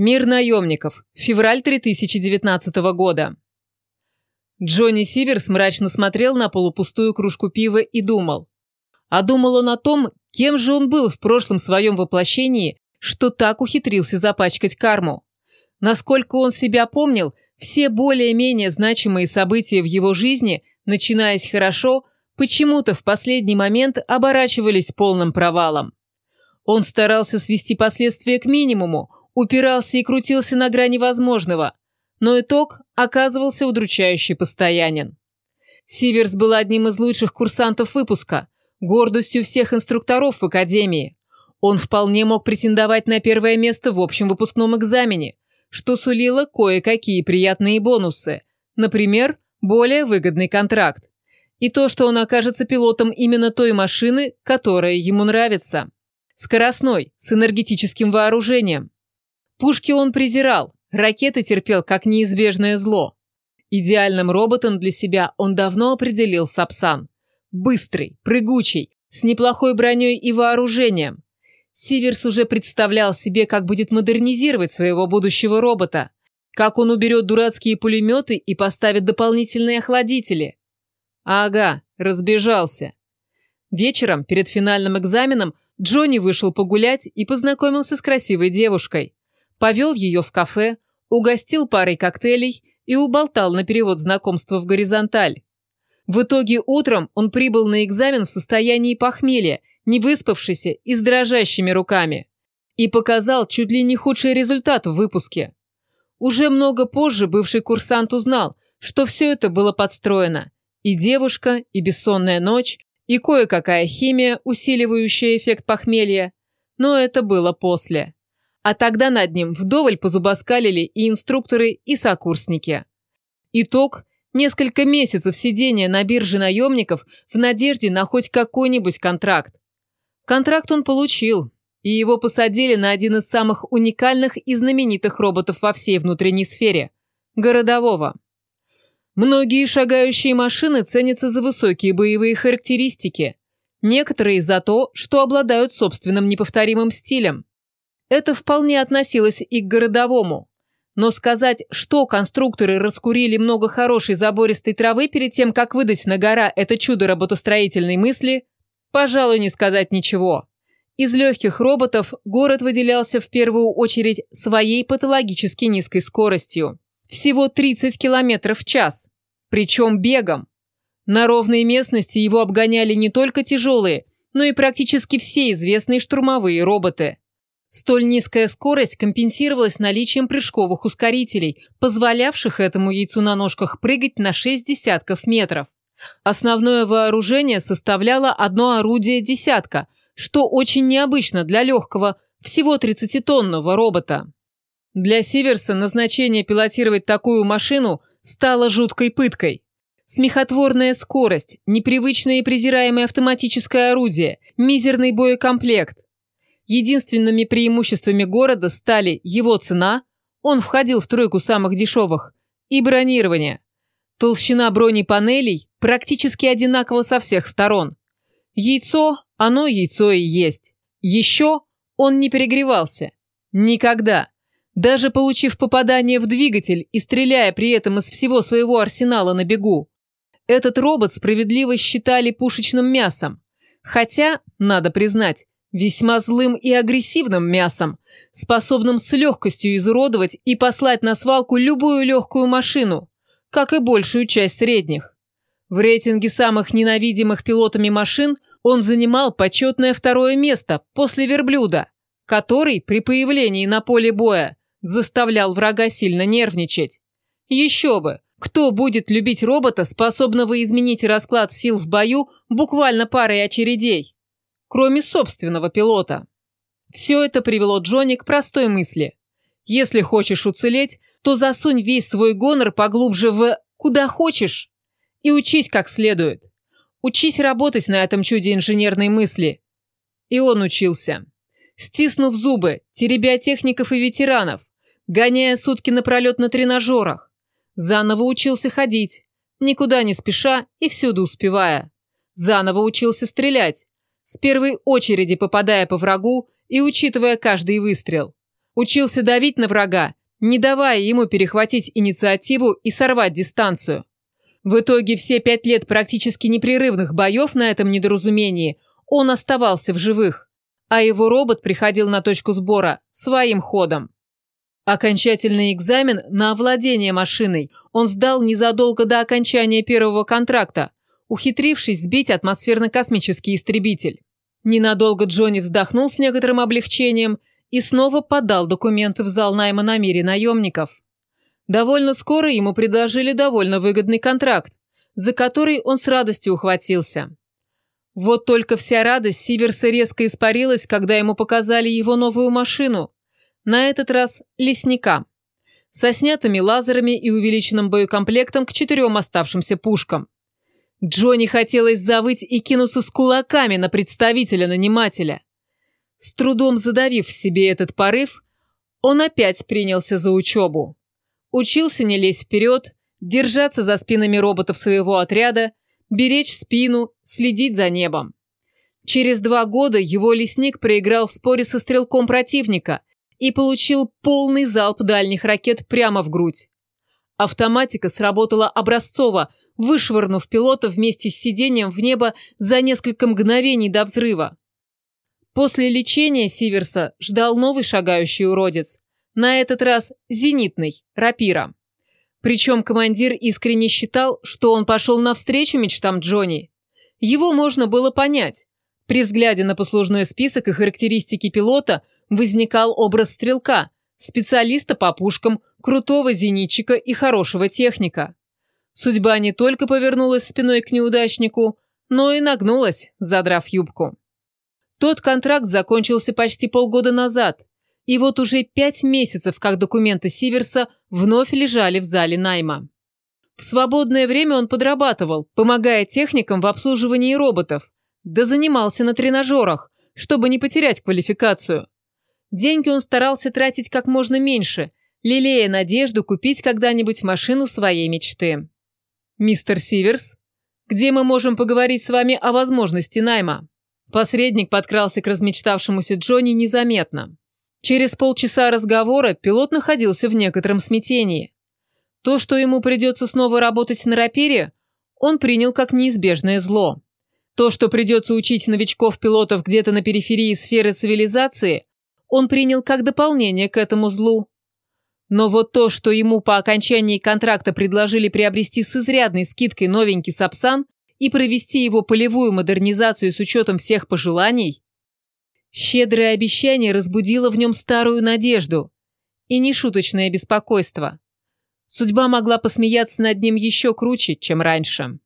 Мир наемников. Февраль 2019 года. Джонни Сиверс мрачно смотрел на полупустую кружку пива и думал. А думал он о том, кем же он был в прошлом своем воплощении, что так ухитрился запачкать карму. Насколько он себя помнил, все более-менее значимые события в его жизни, начинаясь хорошо, почему-то в последний момент оборачивались полным провалом. Он старался свести последствия к минимуму, упирался и крутился на грани возможного, но итог оказывался удручающе постоянен. Сиверс был одним из лучших курсантов выпуска, гордостью всех инструкторов в академии. Он вполне мог претендовать на первое место в общем выпускном экзамене, что сулило кое-какие приятные бонусы, например, более выгодный контракт. И то, что он окажется пилотом именно той машины, которая ему нравится. Скоростной, с энергетическим вооружением. Пушки он презирал, ракеты терпел как неизбежное зло. Идеальным роботом для себя он давно определил Сапсан. Быстрый, прыгучий, с неплохой броней и вооружением. Сиверс уже представлял себе, как будет модернизировать своего будущего робота, как он уберет дурацкие пулеметы и поставит дополнительные охладители. Ага, разбежался. Вечером, перед финальным экзаменом, Джонни вышел погулять и познакомился с красивой девушкой повел ее в кафе, угостил парой коктейлей и уболтал на перевод знакомства в горизонталь. В итоге утром он прибыл на экзамен в состоянии похмелья, не выспавшийся и с дрожащими руками. И показал чуть ли не худший результат в выпуске. Уже много позже бывший курсант узнал, что все это было подстроено. И девушка, и бессонная ночь, и кое-какая химия, усиливающая эффект похмелья. Но это было после. А тогда над ним вдоволь позубоскалили и инструкторы, и сокурсники. Итог – несколько месяцев сидения на бирже наемников в надежде на хоть какой-нибудь контракт. Контракт он получил, и его посадили на один из самых уникальных и знаменитых роботов во всей внутренней сфере – городового. Многие шагающие машины ценятся за высокие боевые характеристики, некоторые за то, что обладают собственным неповторимым стилем. Это вполне относилось и к городовому. Но сказать, что конструкторы раскурили много хорошей забористой травы перед тем, как выдать на гора это чудо работостроительной мысли, пожалуй, не сказать ничего. Из легких роботов город выделялся в первую очередь своей патологически низкой скоростью. Всего 30 км в час. Причем бегом. На ровной местности его обгоняли не только тяжелые, но и практически все известные штурмовые роботы. Столь низкая скорость компенсировалась наличием прыжковых ускорителей, позволявших этому яйцу на ножках прыгать на 6 десятков метров. Основное вооружение составляло одно орудие десятка, что очень необычно для легкого, всего 30-тонного робота. Для Сиверса назначение пилотировать такую машину стало жуткой пыткой. Смехотворная скорость, непривычное и презираемое автоматическое орудие, мизерный боекомплект. Единственными преимуществами города стали его цена, он входил в тройку самых дешевых, и бронирование. Толщина бронепанелей практически одинакова со всех сторон. Яйцо, оно яйцо и есть. Еще он не перегревался. Никогда. Даже получив попадание в двигатель и стреляя при этом из всего своего арсенала на бегу. Этот робот справедливо считали пушечным мясом. Хотя, надо признать, Весьма злым и агрессивным мясом, способным с легкостью изуродовать и послать на свалку любую легкую машину, как и большую часть средних. В рейтинге самых ненавидимых пилотами машин он занимал почетное второе место после верблюда, который при появлении на поле боя заставлял врага сильно нервничать. Еще бы, кто будет любить робота, способного изменить расклад сил в бою буквально парой очередей? Кроме собственного пилота. Все это привело Джонни к простой мысли. Если хочешь уцелеть, то засунь весь свой гонор поглубже в «куда хочешь» и учись как следует. Учись работать на этом чуде инженерной мысли. И он учился. Стиснув зубы, теребя техников и ветеранов, гоняя сутки напролет на тренажерах. Заново учился ходить, никуда не спеша и всюду успевая. Заново учился стрелять, с первой очереди попадая по врагу и учитывая каждый выстрел. Учился давить на врага, не давая ему перехватить инициативу и сорвать дистанцию. В итоге все пять лет практически непрерывных боев на этом недоразумении он оставался в живых, а его робот приходил на точку сбора своим ходом. Окончательный экзамен на овладение машиной он сдал незадолго до окончания первого контракта, ухитрившись сбить атмосферно-космический истребитель. Ненадолго Джонни вздохнул с некоторым облегчением и снова подал документы в зал найма на мире наемников. Довольно скоро ему предложили довольно выгодный контракт, за который он с радостью ухватился. Вот только вся радость Сиверса резко испарилась, когда ему показали его новую машину. На этот раз лесника. Со снятыми лазерами и увеличенным боекомплектом к четырем оставшимся пушкам. Джонни хотелось завыть и кинуться с кулаками на представителя-нанимателя. С трудом задавив в себе этот порыв, он опять принялся за учебу. Учился не лезть вперед, держаться за спинами роботов своего отряда, беречь спину, следить за небом. Через два года его лесник проиграл в споре со стрелком противника и получил полный залп дальних ракет прямо в грудь. Автоматика сработала образцово, вышвырнув пилота вместе с сиденьем в небо за несколько мгновений до взрыва. После лечения Сиверса ждал новый шагающий уродец. На этот раз зенитный, рапира. Причем командир искренне считал, что он пошел навстречу мечтам Джонни. Его можно было понять. При взгляде на послужной список и характеристики пилота возникал образ стрелка, специалиста по пушкам, крутого зенитчика и хорошего техника. Судьба не только повернулась спиной к неудачнику, но и нагнулась, задрав юбку. Тот контракт закончился почти полгода назад, и вот уже пять месяцев, как документы Сиверса вновь лежали в зале найма. В свободное время он подрабатывал, помогая техникам в обслуживании роботов, да занимался на тренажерах, чтобы не потерять квалификацию. Деньги он старался тратить как можно меньше, лелея надежду купить когда-нибудь машину своей мечты. «Мистер Сиверс, где мы можем поговорить с вами о возможности найма?» Посредник подкрался к размечтавшемуся Джонни незаметно. Через полчаса разговора пилот находился в некотором смятении. То, что ему придется снова работать на рапере, он принял как неизбежное зло. То, что придется учить новичков-пилотов где-то на периферии сферы цивилизации, он принял как дополнение к этому злу. Но вот то, что ему по окончании контракта предложили приобрести с изрядной скидкой новенький Сапсан и провести его полевую модернизацию с учетом всех пожеланий, Щедрое обещание разбудило в нем старую надежду и нешуточное беспокойство. Судьба могла посмеяться над ним еще круче, чем раньше.